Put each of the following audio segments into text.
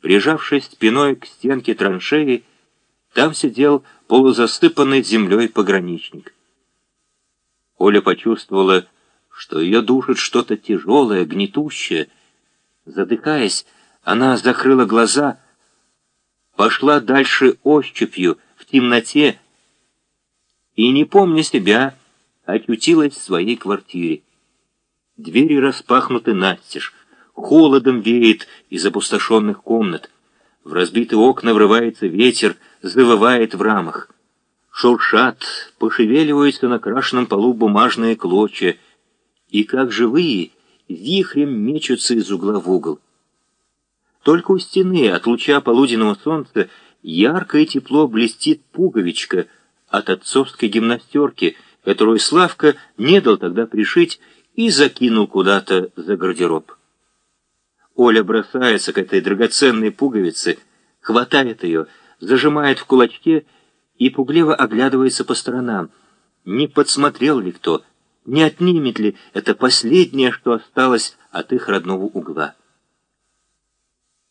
Прижавшись спиной к стенке траншеи, там сидел полузасыпанный землей пограничник. Оля почувствовала, что ее душит что-то тяжелое, гнетущее. Задыхаясь, она закрыла глаза, пошла дальше ощупью в темноте и, не помня себя, очутилась в своей квартире. Двери распахнуты настежь, холодом веет из опустошенных комнат. В разбитые окна врывается ветер, завывает в рамах. Шуршат, пошевеливаются на крашенном полу бумажные клочья, и, как живые, вихрем мечутся из угла в угол. Только у стены от луча полуденного солнца ярко и тепло блестит пуговичка от отцовской гимнастерки, которую Славка не дал тогда пришить и закинул куда-то за гардероб. Оля бросается к этой драгоценной пуговице, хватает ее, зажимает в кулачке и пугливо оглядывается по сторонам. Не подсмотрел ли кто, не отнимет ли это последнее, что осталось от их родного угла.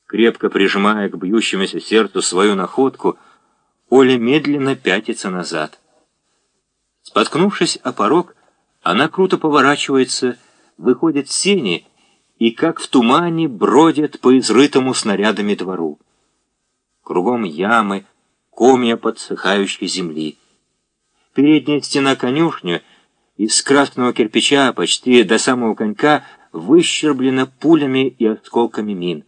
Крепко прижимая к бьющемуся сердцу свою находку, Оля медленно пятится назад. Споткнувшись о порог, она круто поворачивается, выходит в сени и, как в тумане, бродят по изрытому снарядами двору. Кругом ямы, комья подсыхающей земли. Передняя стена конюшни из красного кирпича почти до самого конька выщерблена пулями и осколками мин.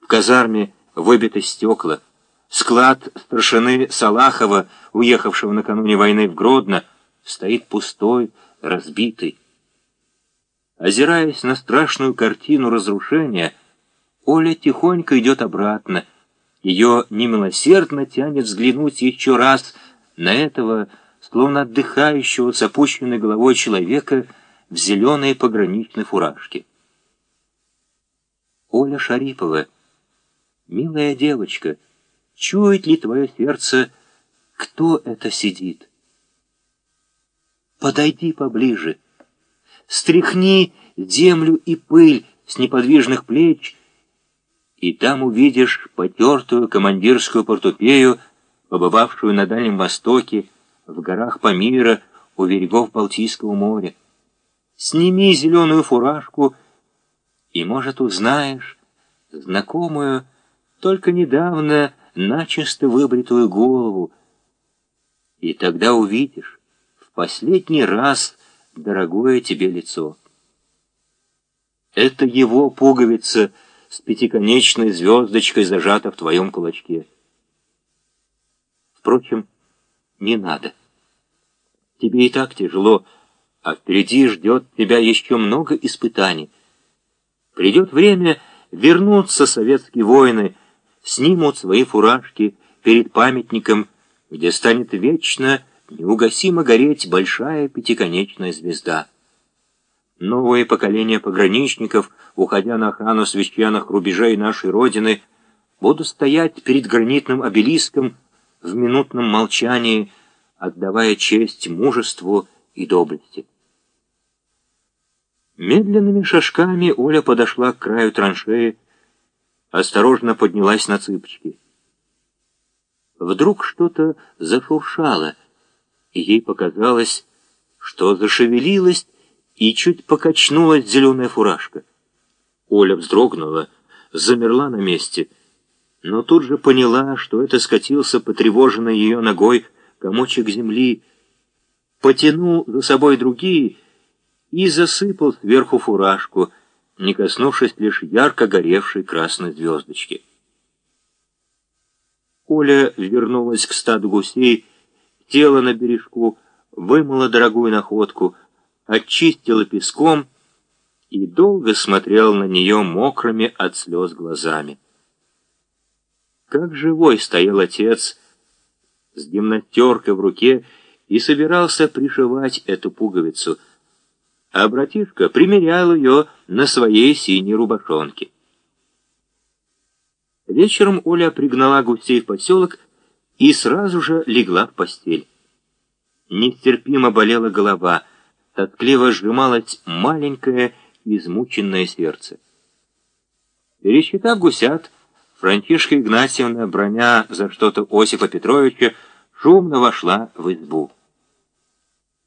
В казарме выбиты стекла. Склад старшины Салахова, уехавшего накануне войны в Гродно, стоит пустой, разбитый. Озираясь на страшную картину разрушения, Оля тихонько идет обратно. Ее немилосердно тянет взглянуть еще раз на этого, словно отдыхающего с опущенной головой человека в зеленой пограничной фуражке. Оля Шарипова, милая девочка, чует ли твое сердце, кто это сидит? Подойди поближе. Стряхни землю и пыль с неподвижных плеч, и там увидишь потертую командирскую портупею, побывавшую на Дальнем Востоке, в горах Памира, у берегов Балтийского моря. Сними зеленую фуражку, и, может, узнаешь знакомую, только недавно начисто выбритую голову, и тогда увидишь в последний раз дорогое тебе лицо. Это его пуговица с пятиконечной звездочкой зажата в твоем кулачке. Впрочем, не надо. Тебе и так тяжело, а впереди ждет тебя еще много испытаний. Придет время, вернутся советские воины, снимут свои фуражки перед памятником, где станет вечно неугасимо гореть большая пятиконечная звезда. Новое поколение пограничников, уходя на охрану священных рубежей нашей Родины, будут стоять перед гранитным обелиском в минутном молчании, отдавая честь мужеству и доблести. Медленными шажками Оля подошла к краю траншеи, осторожно поднялась на цыпочки. Вдруг что-то зашуршало, и ей показалось, что зашевелилась и чуть покачнулась зеленая фуражка. Оля вздрогнула, замерла на месте, но тут же поняла, что это скатился потревоженный ее ногой комочек земли, потянул за собой другие и засыпал сверху фуражку, не коснувшись лишь ярко горевшей красной звездочки. Оля вернулась к стаду гусей, села на бережку, вымыла дорогую находку, очистила песком и долго смотрел на нее мокрыми от слез глазами. Как живой стоял отец с гимнатеркой в руке и собирался пришивать эту пуговицу, а братишка примерял ее на своей синей рубашонке. Вечером Оля пригнала гусей в поселок и сразу же легла в постель. Нестерпимо болела голова, тоскливо сжималось маленькое измученное сердце. Пересчитав гусят, Франтишка Игнатьевна, броня за что-то Осипа Петровича, шумно вошла в избу.